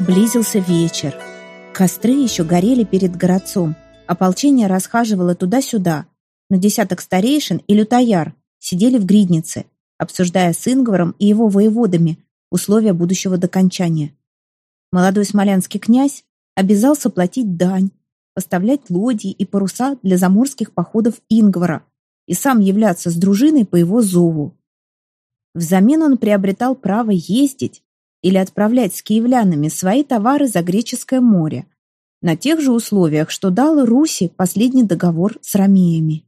Близился вечер. Костры еще горели перед городцом. Ополчение расхаживало туда-сюда. Но десяток старейшин и лютояр сидели в гриднице, обсуждая с Ингваром и его воеводами условия будущего докончания. Молодой смолянский князь обязался платить дань, поставлять лодии и паруса для заморских походов Ингвара и сам являться с дружиной по его зову. Взамен он приобретал право ездить или отправлять с киевлянами свои товары за Греческое море на тех же условиях, что дал Руси последний договор с ромеями.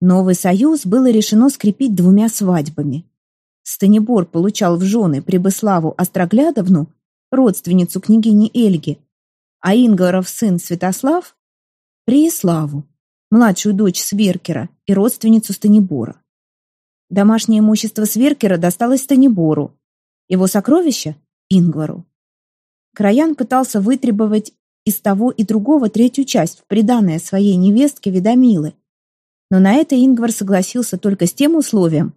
Новый союз было решено скрепить двумя свадьбами. Станибор получал в жены Прибыславу Остроглядовну, родственницу княгини Эльги, а Ингоров сын Святослав – Преиславу, младшую дочь Сверкера и родственницу Станибора. Домашнее имущество Сверкера досталось Станибору, его сокровища – Ингвару. Краян пытался вытребовать из того и другого третью часть в приданное своей невестке Ведомилы. Но на это Ингвар согласился только с тем условием,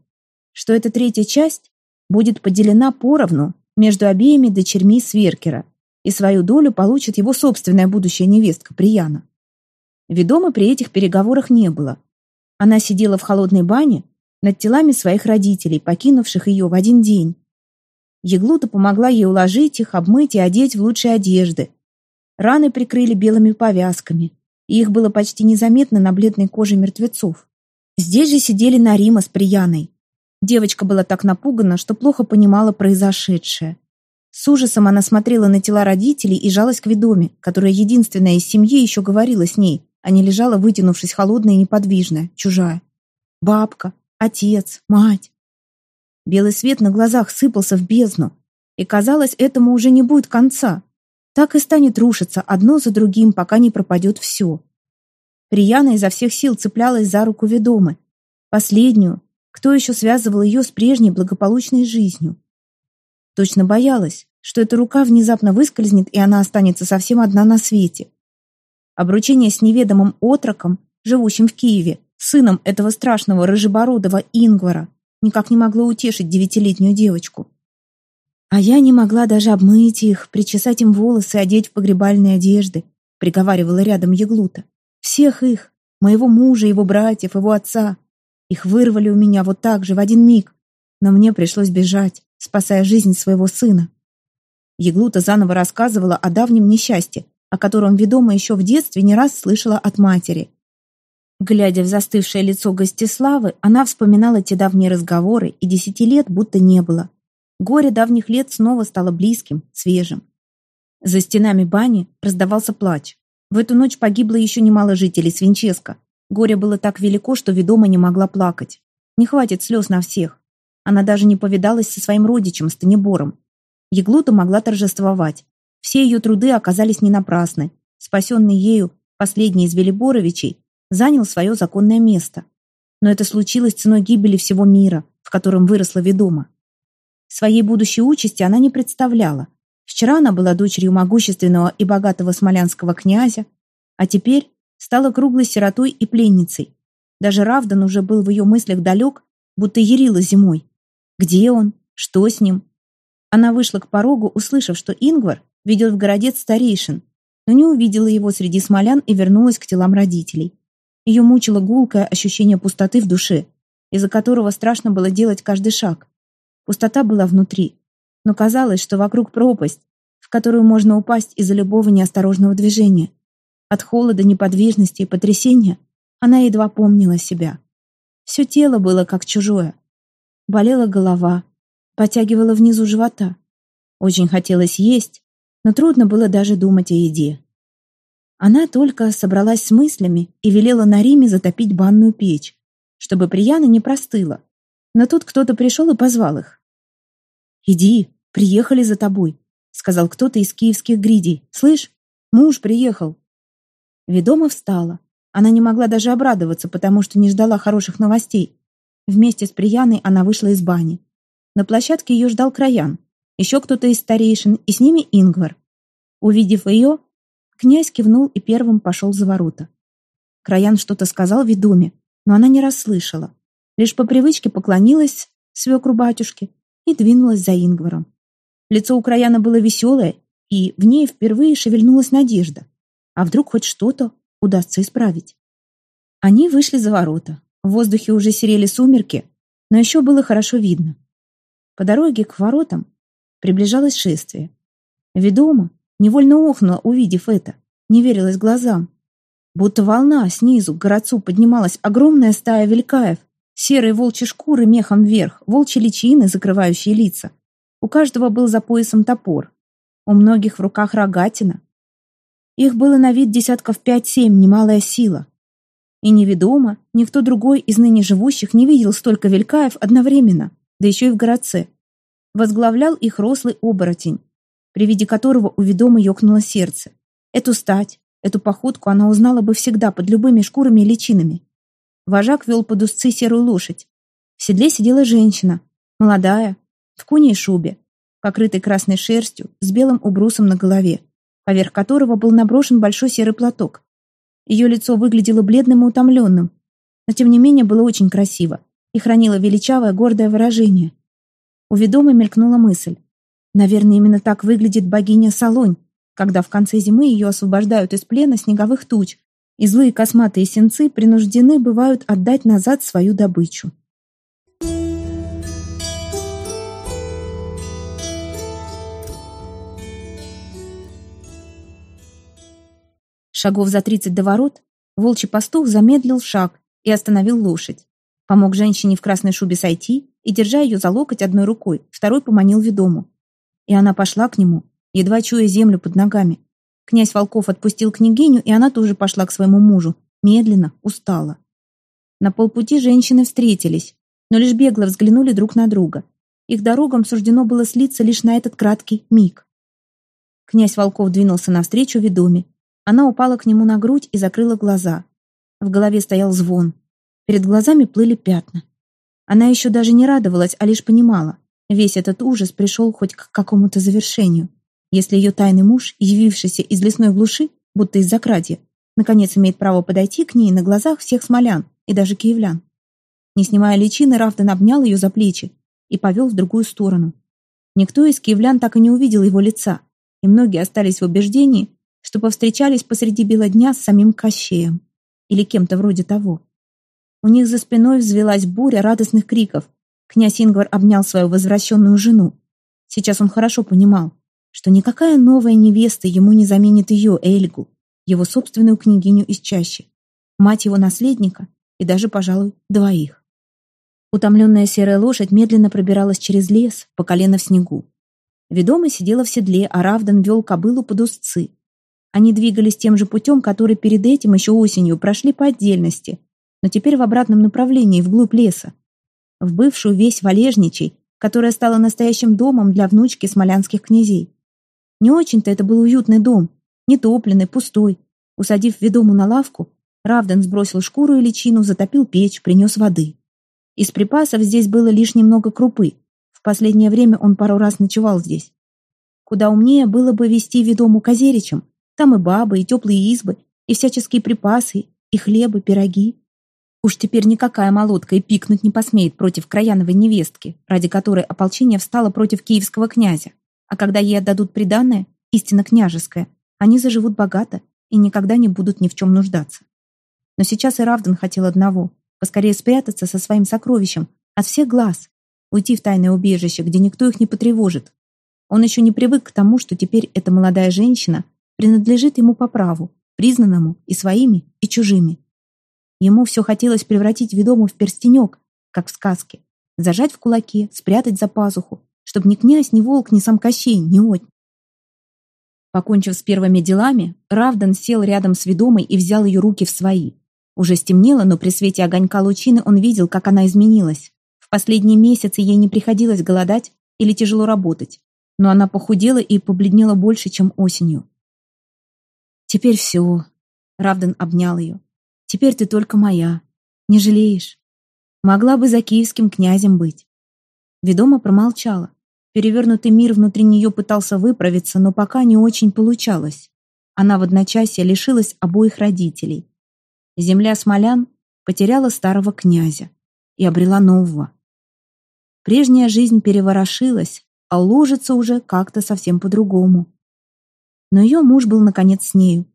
что эта третья часть будет поделена поровну между обеими дочерьми Сверкера, и свою долю получит его собственная будущая невестка Прияна. Ведома при этих переговорах не было. Она сидела в холодной бане над телами своих родителей, покинувших ее в один день, Еглута помогла ей уложить их, обмыть и одеть в лучшие одежды. Раны прикрыли белыми повязками, и их было почти незаметно на бледной коже мертвецов. Здесь же сидели Нарима с Прияной. Девочка была так напугана, что плохо понимала произошедшее. С ужасом она смотрела на тела родителей и жалась к Ведоме, которая единственная из семьи еще говорила с ней, а не лежала, вытянувшись холодная и неподвижная, чужая. Бабка, отец, мать. Белый свет на глазах сыпался в бездну, и казалось, этому уже не будет конца. Так и станет рушиться одно за другим, пока не пропадет все. Прияна изо всех сил цеплялась за руку ведомы, последнюю, кто еще связывал ее с прежней благополучной жизнью. Точно боялась, что эта рука внезапно выскользнет, и она останется совсем одна на свете. Обручение с неведомым отроком, живущим в Киеве, сыном этого страшного рыжебородого Ингвара, никак не могло утешить девятилетнюю девочку. А я не могла даже обмыть их, причесать им волосы, одеть в погребальные одежды, приговаривала рядом Еглута. Всех их, моего мужа, его братьев, его отца. Их вырвали у меня вот так же, в один миг. Но мне пришлось бежать, спасая жизнь своего сына. Еглута заново рассказывала о давнем несчастье, о котором ведома еще в детстве не раз слышала от матери. Глядя в застывшее лицо Гостиславы, она вспоминала те давние разговоры, и десяти лет будто не было. Горе давних лет снова стало близким, свежим. За стенами бани раздавался плач. В эту ночь погибло еще немало жителей Свинческа. Горе было так велико, что ведома не могла плакать. Не хватит слез на всех. Она даже не повидалась со своим родичем, Станибором. Еглута могла торжествовать. Все ее труды оказались не напрасны. Спасенный ею, последний из Велиборовичей, занял свое законное место. Но это случилось ценой гибели всего мира, в котором выросла ведома. Своей будущей участи она не представляла. Вчера она была дочерью могущественного и богатого смолянского князя, а теперь стала круглой сиротой и пленницей. Даже Равдан уже был в ее мыслях далек, будто ярила зимой. Где он? Что с ним? Она вышла к порогу, услышав, что Ингвар ведет в городец старейшин, но не увидела его среди смолян и вернулась к телам родителей. Ее мучило гулкое ощущение пустоты в душе, из-за которого страшно было делать каждый шаг. Пустота была внутри, но казалось, что вокруг пропасть, в которую можно упасть из-за любого неосторожного движения. От холода, неподвижности и потрясения она едва помнила себя. Все тело было как чужое. Болела голова, потягивала внизу живота. Очень хотелось есть, но трудно было даже думать о еде. Она только собралась с мыслями и велела на Риме затопить банную печь, чтобы Прияна не простыла. Но тут кто-то пришел и позвал их. «Иди, приехали за тобой», — сказал кто-то из киевских гридей. «Слышь, муж приехал». Ведома встала. Она не могла даже обрадоваться, потому что не ждала хороших новостей. Вместе с Прияной она вышла из бани. На площадке ее ждал Краян, еще кто-то из старейшин, и с ними Ингвар. Увидев ее, Князь кивнул и первым пошел за ворота. Краян что-то сказал ведоме, но она не расслышала. Лишь по привычке поклонилась свекру батюшке и двинулась за Ингваром. Лицо у Краяна было веселое, и в ней впервые шевельнулась надежда. А вдруг хоть что-то удастся исправить? Они вышли за ворота. В воздухе уже серели сумерки, но еще было хорошо видно. По дороге к воротам приближалось шествие. Ведома невольно охнула, увидев это, не верилась глазам. Будто волна снизу к городцу поднималась огромная стая велькаев, серые волчьи шкуры мехом вверх, волчьи личины, закрывающие лица. У каждого был за поясом топор. У многих в руках рогатина. Их было на вид десятков пять-семь, немалая сила. И неведомо, никто другой из ныне живущих не видел столько велькаев одновременно, да еще и в городце. Возглавлял их рослый оборотень, при виде которого у ведома ёкнуло сердце. Эту стать, эту походку она узнала бы всегда под любыми шкурами и личинами. Вожак вел под узцы серую лошадь. В седле сидела женщина, молодая, в куне и шубе, покрытой красной шерстью, с белым убрусом на голове, поверх которого был наброшен большой серый платок. Ее лицо выглядело бледным и утомленным, но тем не менее было очень красиво и хранило величавое гордое выражение. У ведомой мелькнула мысль. Наверное, именно так выглядит богиня Солонь, когда в конце зимы ее освобождают из плена снеговых туч, и злые косматые сенцы принуждены бывают отдать назад свою добычу. Шагов за тридцать до ворот волчий пастух замедлил шаг и остановил лошадь. Помог женщине в красной шубе сойти и, держа ее за локоть одной рукой, второй поманил ведому. И она пошла к нему, едва чуя землю под ногами. Князь Волков отпустил княгиню, и она тоже пошла к своему мужу, медленно, устала. На полпути женщины встретились, но лишь бегло взглянули друг на друга. Их дорогам суждено было слиться лишь на этот краткий миг. Князь Волков двинулся навстречу ведоме. Она упала к нему на грудь и закрыла глаза. В голове стоял звон. Перед глазами плыли пятна. Она еще даже не радовалась, а лишь понимала. Весь этот ужас пришел хоть к какому-то завершению. Если ее тайный муж, явившийся из лесной глуши, будто из-за крадья, наконец имеет право подойти к ней на глазах всех смолян и даже киевлян. Не снимая личины, Равдан обнял ее за плечи и повел в другую сторону. Никто из киевлян так и не увидел его лица, и многие остались в убеждении, что повстречались посреди бела дня с самим Кощеем или кем-то вроде того. У них за спиной взвелась буря радостных криков. Князь Ингвар обнял свою возвращенную жену. Сейчас он хорошо понимал, что никакая новая невеста ему не заменит ее, Эльгу, его собственную княгиню из чащи, мать его наследника и даже, пожалуй, двоих. Утомленная серая лошадь медленно пробиралась через лес, по колено в снегу. Ведомый сидела в седле, а Равдан вел кобылу под узцы. Они двигались тем же путем, который перед этим, еще осенью, прошли по отдельности, но теперь в обратном направлении, вглубь леса. В бывшую весь Валежничий, которая стала настоящим домом для внучки смолянских князей. Не очень-то это был уютный дом, нетопленный, пустой. Усадив ведому на лавку, Равден сбросил шкуру и личину, затопил печь, принес воды. Из припасов здесь было лишь немного крупы. В последнее время он пару раз ночевал здесь. Куда умнее было бы вести ведому к озеричам. Там и бабы, и теплые избы, и всяческие припасы, и хлебы, пироги. Уж теперь никакая молотка и пикнуть не посмеет против краяновой невестки, ради которой ополчение встало против киевского князя. А когда ей отдадут приданное, истинно княжеское, они заживут богато и никогда не будут ни в чем нуждаться. Но сейчас и Равдан хотел одного — поскорее спрятаться со своим сокровищем от всех глаз, уйти в тайное убежище, где никто их не потревожит. Он еще не привык к тому, что теперь эта молодая женщина принадлежит ему по праву, признанному и своими, и чужими. Ему все хотелось превратить ведому в перстенек, как в сказке, зажать в кулаке, спрятать за пазуху, чтобы ни князь, ни волк, ни сам Кощей не отнял. Покончив с первыми делами, Равдан сел рядом с ведомой и взял ее руки в свои. Уже стемнело, но при свете огонька лучины он видел, как она изменилась. В последние месяцы ей не приходилось голодать или тяжело работать, но она похудела и побледнела больше, чем осенью. «Теперь все», — Равдан обнял ее. «Теперь ты только моя. Не жалеешь? Могла бы за киевским князем быть». Ведома промолчала. Перевернутый мир внутри нее пытался выправиться, но пока не очень получалось. Она в одночасье лишилась обоих родителей. Земля смолян потеряла старого князя. и обрела нового. Прежняя жизнь переворошилась, а ложится уже как-то совсем по-другому. Но ее муж был, наконец, с нею.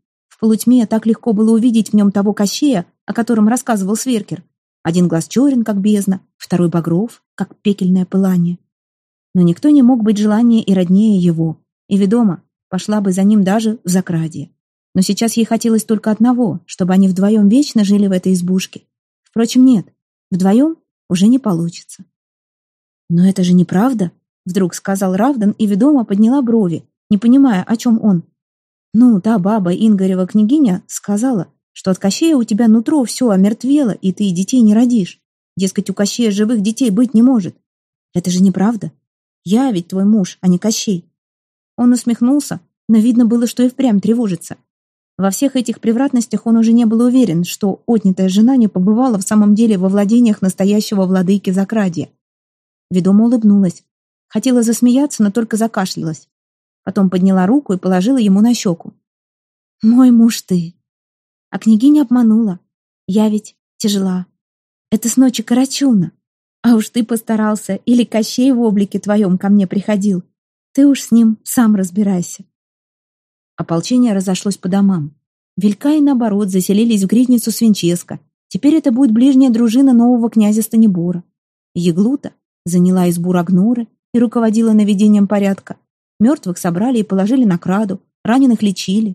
Полутьме так легко было увидеть в нем того Кощея, о котором рассказывал Сверкер. Один глаз черен, как бездна, второй багров, как пекельное пылание. Но никто не мог быть желаннее и роднее его, и, ведомо, пошла бы за ним даже в закрадье. Но сейчас ей хотелось только одного, чтобы они вдвоем вечно жили в этой избушке. Впрочем, нет, вдвоем уже не получится. «Но это же неправда», — вдруг сказал Равдан и ведомо подняла брови, не понимая, о чем он. «Ну, та баба Ингарева княгиня сказала, что от Кощея у тебя нутро все омертвело, и ты детей не родишь. Дескать, у Кощея живых детей быть не может. Это же неправда. Я ведь твой муж, а не Кощей. Он усмехнулся, но видно было, что и впрямь тревожится. Во всех этих превратностях он уже не был уверен, что отнятая жена не побывала в самом деле во владениях настоящего владыки Закрадья. Ведома улыбнулась. Хотела засмеяться, но только закашлялась. Потом подняла руку и положила ему на щеку. «Мой муж ты!» А княгиня обманула. «Я ведь тяжела. Это с ночи Карачуна. А уж ты постарался, или Кощей в облике твоем ко мне приходил. Ты уж с ним сам разбирайся. Ополчение разошлось по домам. Велька и, наоборот, заселились в гридницу Свинческа. Теперь это будет ближняя дружина нового князя Станибора. Еглута заняла избу Рагноры и руководила наведением порядка. Мертвых собрали и положили на краду, раненых лечили.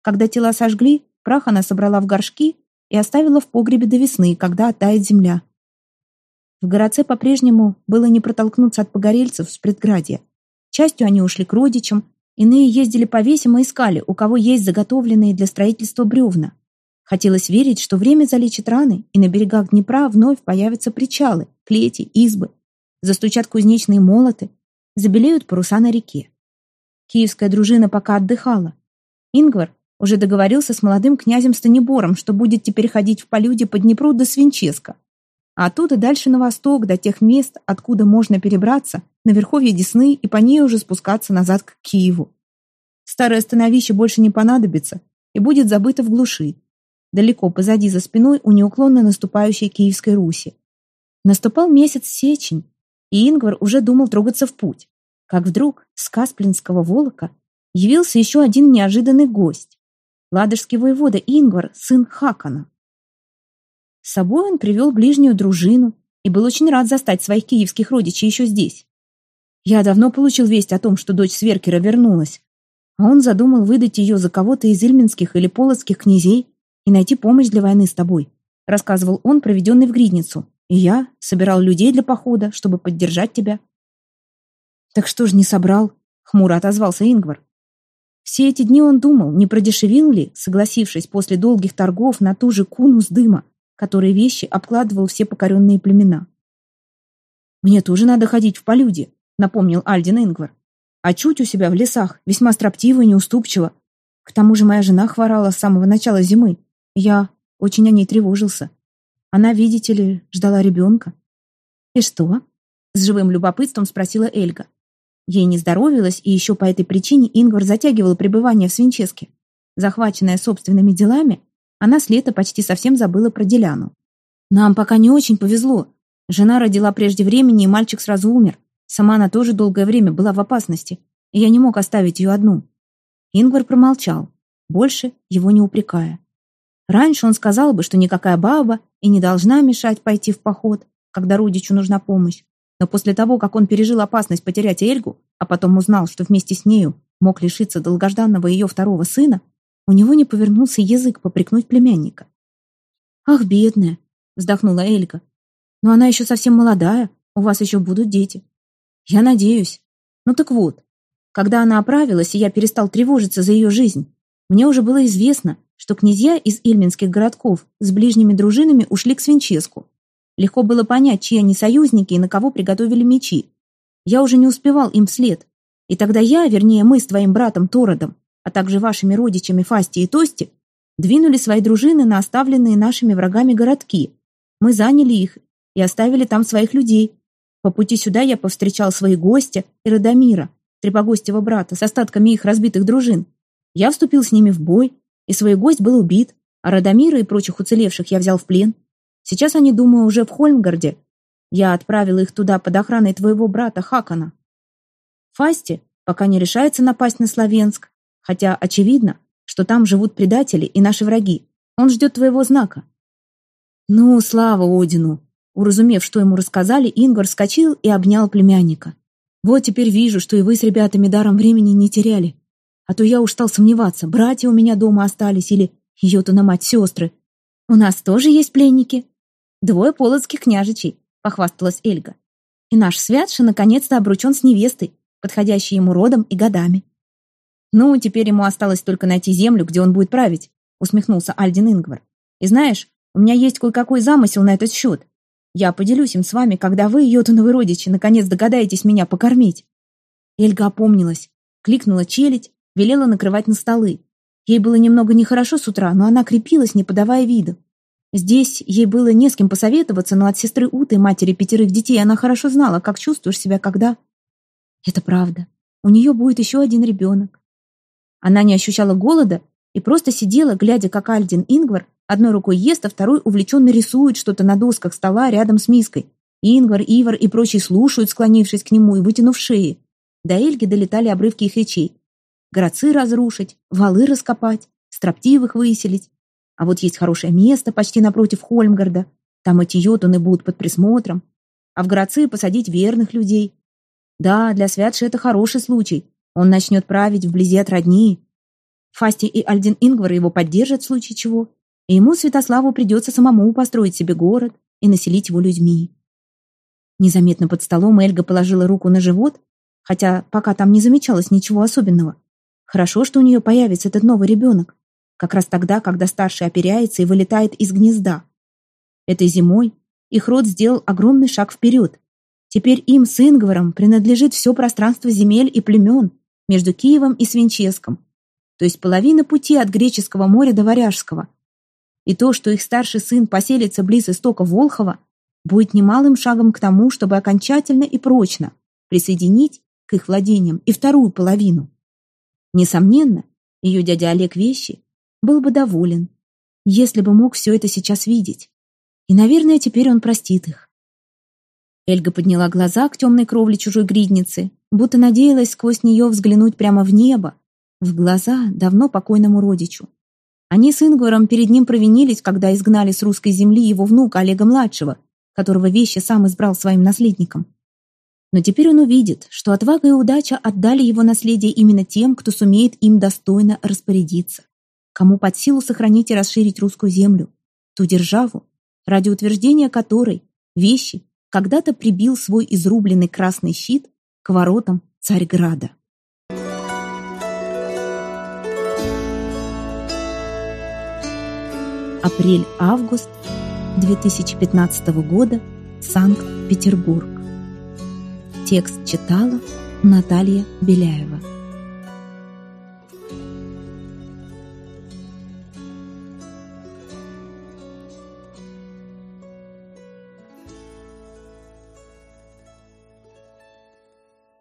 Когда тела сожгли, прах она собрала в горшки и оставила в погребе до весны, когда оттает земля. В городце по-прежнему было не протолкнуться от погорельцев с предградья. Частью они ушли к родичам, иные ездили по весям и искали, у кого есть заготовленные для строительства бревна. Хотелось верить, что время залечит раны, и на берегах Днепра вновь появятся причалы, клети, избы. Застучат кузнечные молоты, забелеют паруса на реке. Киевская дружина пока отдыхала. Ингвар уже договорился с молодым князем Станибором, что будет теперь ходить в полюде по Днепру до Свинческа, а оттуда дальше на восток, до тех мест, откуда можно перебраться, на верховье Десны и по ней уже спускаться назад к Киеву. Старое становище больше не понадобится и будет забыто в глуши, далеко позади за спиной у неуклонно наступающей Киевской Руси. Наступал месяц сечень, и Ингвар уже думал трогаться в путь, как вдруг с Касплинского волока явился еще один неожиданный гость. Ладожский воевода Ингвар, сын Хакана. С собой он привел ближнюю дружину и был очень рад застать своих киевских родичей еще здесь. Я давно получил весть о том, что дочь Сверкера вернулась, а он задумал выдать ее за кого-то из ильминских или полоцких князей и найти помощь для войны с тобой, рассказывал он, проведенный в Гридницу. И я собирал людей для похода, чтобы поддержать тебя. Так что ж не собрал? Хмуро отозвался Ингвар. Все эти дни он думал, не продешевил ли, согласившись после долгих торгов на ту же куну с дыма, который вещи обкладывал все покоренные племена. «Мне тоже надо ходить в полюде», — напомнил Альдин Ингвар. «А чуть у себя в лесах, весьма строптиво и неуступчиво. К тому же моя жена хворала с самого начала зимы. Я очень о ней тревожился. Она, видите ли, ждала ребенка». «И что?» — с живым любопытством спросила Эльга. Ей не здоровилось, и еще по этой причине Ингвар затягивал пребывание в Свинческе. Захваченная собственными делами, она с лета почти совсем забыла про Деляну. «Нам пока не очень повезло. Жена родила прежде времени, и мальчик сразу умер. Сама она тоже долгое время была в опасности, и я не мог оставить ее одну». Ингвар промолчал, больше его не упрекая. Раньше он сказал бы, что никакая баба и не должна мешать пойти в поход, когда родичу нужна помощь. Но после того, как он пережил опасность потерять Эльгу, а потом узнал, что вместе с нею мог лишиться долгожданного ее второго сына, у него не повернулся язык попрекнуть племянника. «Ах, бедная!» — вздохнула Элька. «Но она еще совсем молодая, у вас еще будут дети. Я надеюсь. Ну так вот, когда она оправилась, и я перестал тревожиться за ее жизнь, мне уже было известно, что князья из ильминских городков с ближними дружинами ушли к Свинческу. Легко было понять, чьи они союзники и на кого приготовили мечи. Я уже не успевал им вслед. И тогда я, вернее мы с твоим братом Тородом, а также вашими родичами Фасти и Тости, двинули свои дружины на оставленные нашими врагами городки. Мы заняли их и оставили там своих людей. По пути сюда я повстречал свои гости и Радомира, трепогостего брата, с остатками их разбитых дружин. Я вступил с ними в бой, и свой гость был убит, а Радомира и прочих уцелевших я взял в плен. Сейчас они, думаю, уже в Хольмгарде, Я отправила их туда под охраной твоего брата Хакана. Фасти пока не решается напасть на Славенск, хотя очевидно, что там живут предатели и наши враги. Он ждет твоего знака». «Ну, слава Одину!» Уразумев, что ему рассказали, Ингвар вскочил и обнял племянника. «Вот теперь вижу, что и вы с ребятами даром времени не теряли. А то я уж стал сомневаться, братья у меня дома остались или ее-то на мать сестры. У нас тоже есть пленники. Двое полоцких княжичей», — похвасталась Эльга. «И наш Святши наконец-то обручен с невестой, подходящей ему родом и годами». «Ну, теперь ему осталось только найти землю, где он будет править», усмехнулся Альдин Ингвар. «И знаешь, у меня есть кое-какой замысел на этот счет. Я поделюсь им с вами, когда вы, йотуновы родичи, наконец догадаетесь меня покормить». Эльга опомнилась, кликнула челядь, велела накрывать на столы. Ей было немного нехорошо с утра, но она крепилась, не подавая виду. Здесь ей было не с кем посоветоваться, но от сестры Уты, матери пятерых детей, она хорошо знала, как чувствуешь себя, когда... Это правда. У нее будет еще один ребенок. Она не ощущала голода и просто сидела, глядя, как Альдин Ингвар одной рукой ест, а второй увлеченно рисует что-то на досках стола рядом с миской. Ингвар, Ивар и прочие слушают, склонившись к нему и вытянув шеи. До Эльги долетали обрывки их речей. Городцы разрушить, валы раскопать, строптивых выселить. А вот есть хорошее место почти напротив Хольмгарда. Там эти йотуны будут под присмотром. А в городцы посадить верных людей. Да, для Святши это хороший случай. Он начнет править вблизи от родни. Фасти и Альдин Ингвар его поддержат в случае чего, и ему, Святославу, придется самому построить себе город и населить его людьми. Незаметно под столом Эльга положила руку на живот, хотя пока там не замечалось ничего особенного. Хорошо, что у нее появится этот новый ребенок, как раз тогда, когда старший оперяется и вылетает из гнезда. Этой зимой их род сделал огромный шаг вперед. Теперь им с Ингваром принадлежит все пространство земель и племен, между Киевом и Свинческом, то есть половина пути от Греческого моря до Варяжского. И то, что их старший сын поселится близ истока Волхова, будет немалым шагом к тому, чтобы окончательно и прочно присоединить к их владениям и вторую половину. Несомненно, ее дядя Олег Вещи был бы доволен, если бы мог все это сейчас видеть. И, наверное, теперь он простит их. Эльга подняла глаза к темной кровле чужой гридницы, будто надеялась сквозь нее взглянуть прямо в небо, в глаза давно покойному родичу. Они с Ингваром перед ним провинились, когда изгнали с русской земли его внука Олега-младшего, которого Вещи сам избрал своим наследником. Но теперь он увидит, что отвага и удача отдали его наследие именно тем, кто сумеет им достойно распорядиться, кому под силу сохранить и расширить русскую землю, ту державу, ради утверждения которой Вещи когда-то прибил свой изрубленный красный щит к воротам Царьграда. Апрель-август 2015 года. Санкт-Петербург. Текст читала Наталья Беляева.